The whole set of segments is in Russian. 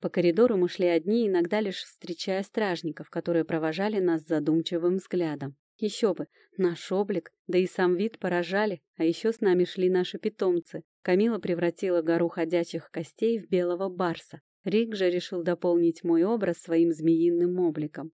По коридору мы шли одни, иногда лишь встречая стражников, которые провожали нас задумчивым взглядом. Еще бы, наш облик, да и сам вид поражали, а еще с нами шли наши питомцы. Камила превратила гору ходячих костей в белого барса. Рик же решил дополнить мой образ своим змеиным обликом.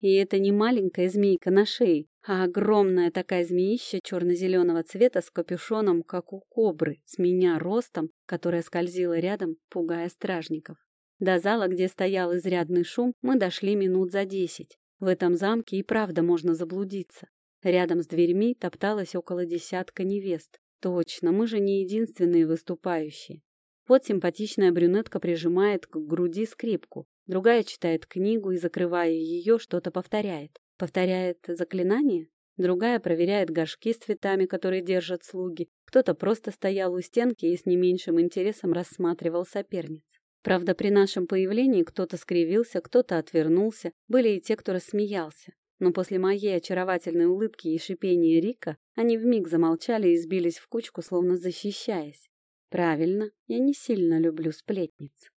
И это не маленькая змейка на шее, а огромная такая змеища черно-зеленого цвета с капюшоном, как у кобры, с меня ростом, которая скользила рядом, пугая стражников. До зала, где стоял изрядный шум, мы дошли минут за десять. В этом замке и правда можно заблудиться. Рядом с дверьми топталось около десятка невест. Точно, мы же не единственные выступающие. Вот симпатичная брюнетка прижимает к груди скрипку, другая читает книгу и, закрывая ее, что-то повторяет. Повторяет заклинание? Другая проверяет горшки с цветами, которые держат слуги. Кто-то просто стоял у стенки и с не меньшим интересом рассматривал соперниц. Правда, при нашем появлении кто-то скривился, кто-то отвернулся, были и те, кто рассмеялся. Но после моей очаровательной улыбки и шипения Рика они вмиг замолчали и сбились в кучку, словно защищаясь. Правильно, я не сильно люблю сплетниц.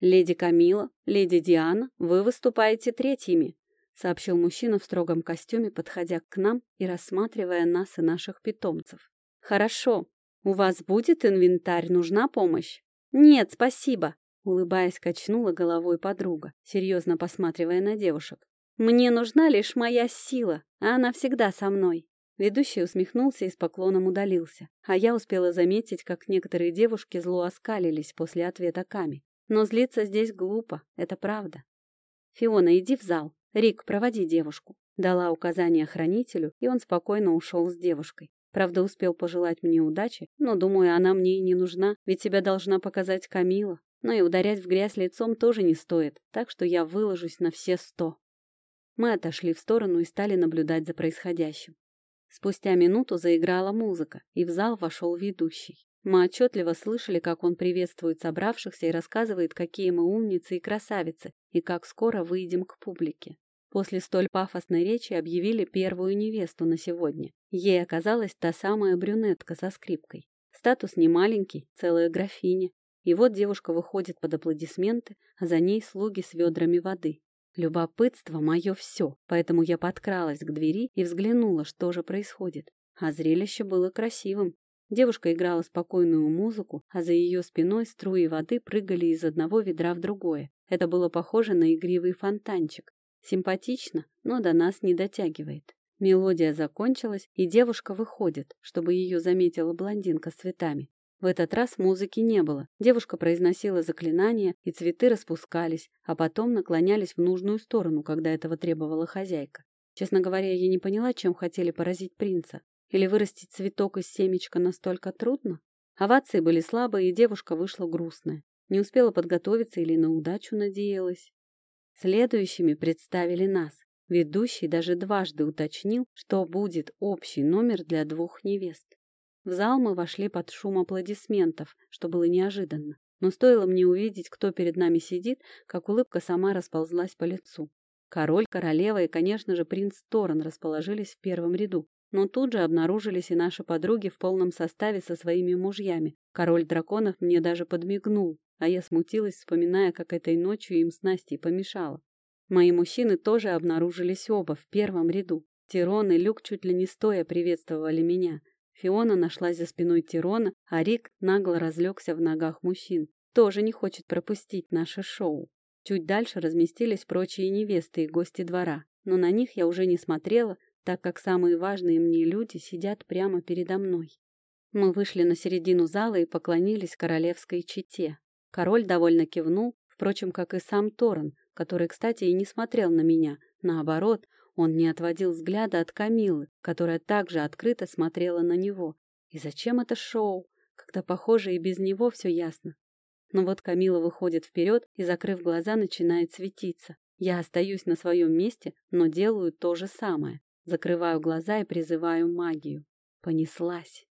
«Леди Камила, леди Диана, вы выступаете третьими», сообщил мужчина в строгом костюме, подходя к нам и рассматривая нас и наших питомцев. «Хорошо. У вас будет инвентарь, нужна помощь?» «Нет, спасибо», Улыбаясь, качнула головой подруга, серьезно посматривая на девушек. «Мне нужна лишь моя сила, а она всегда со мной». Ведущий усмехнулся и с поклоном удалился, а я успела заметить, как некоторые девушки зло оскалились после ответа Ками. Но злиться здесь глупо, это правда. «Фиона, иди в зал. Рик, проводи девушку». Дала указание хранителю, и он спокойно ушел с девушкой. Правда, успел пожелать мне удачи, но, думаю, она мне и не нужна, ведь тебя должна показать Камила. Но и ударять в грязь лицом тоже не стоит, так что я выложусь на все сто. Мы отошли в сторону и стали наблюдать за происходящим. Спустя минуту заиграла музыка, и в зал вошел ведущий. Мы отчетливо слышали, как он приветствует собравшихся и рассказывает, какие мы умницы и красавицы, и как скоро выйдем к публике. После столь пафосной речи объявили первую невесту на сегодня. Ей оказалась та самая брюнетка со скрипкой. Статус не маленький, целая графиня. И вот девушка выходит под аплодисменты, а за ней слуги с ведрами воды. Любопытство — мое все, поэтому я подкралась к двери и взглянула, что же происходит. А зрелище было красивым. Девушка играла спокойную музыку, а за ее спиной струи воды прыгали из одного ведра в другое. Это было похоже на игривый фонтанчик. Симпатично, но до нас не дотягивает. Мелодия закончилась, и девушка выходит, чтобы ее заметила блондинка с цветами. В этот раз музыки не было. Девушка произносила заклинания, и цветы распускались, а потом наклонялись в нужную сторону, когда этого требовала хозяйка. Честно говоря, я не поняла, чем хотели поразить принца. Или вырастить цветок из семечка настолько трудно? Овации были слабые, и девушка вышла грустная. Не успела подготовиться или на удачу надеялась. Следующими представили нас. Ведущий даже дважды уточнил, что будет общий номер для двух невест. В зал мы вошли под шум аплодисментов, что было неожиданно. Но стоило мне увидеть, кто перед нами сидит, как улыбка сама расползлась по лицу. Король, королева и, конечно же, принц Торрен расположились в первом ряду. Но тут же обнаружились и наши подруги в полном составе со своими мужьями. Король драконов мне даже подмигнул, а я смутилась, вспоминая, как этой ночью им с Настей помешало. Мои мужчины тоже обнаружились оба в первом ряду. Тирон и Люк чуть ли не стоя приветствовали меня. Фиона нашлась за спиной Тирона, а Рик нагло разлегся в ногах мужчин. Тоже не хочет пропустить наше шоу. Чуть дальше разместились прочие невесты и гости двора, но на них я уже не смотрела, так как самые важные мне люди сидят прямо передо мной. Мы вышли на середину зала и поклонились королевской чете. Король довольно кивнул, впрочем, как и сам Торрен, который, кстати, и не смотрел на меня. Наоборот, он не отводил взгляда от Камилы, которая также открыто смотрела на него. И зачем это шоу, когда, похоже, и без него все ясно? Но вот Камила выходит вперед и, закрыв глаза, начинает светиться. Я остаюсь на своем месте, но делаю то же самое. Закрываю глаза и призываю магию. Понеслась.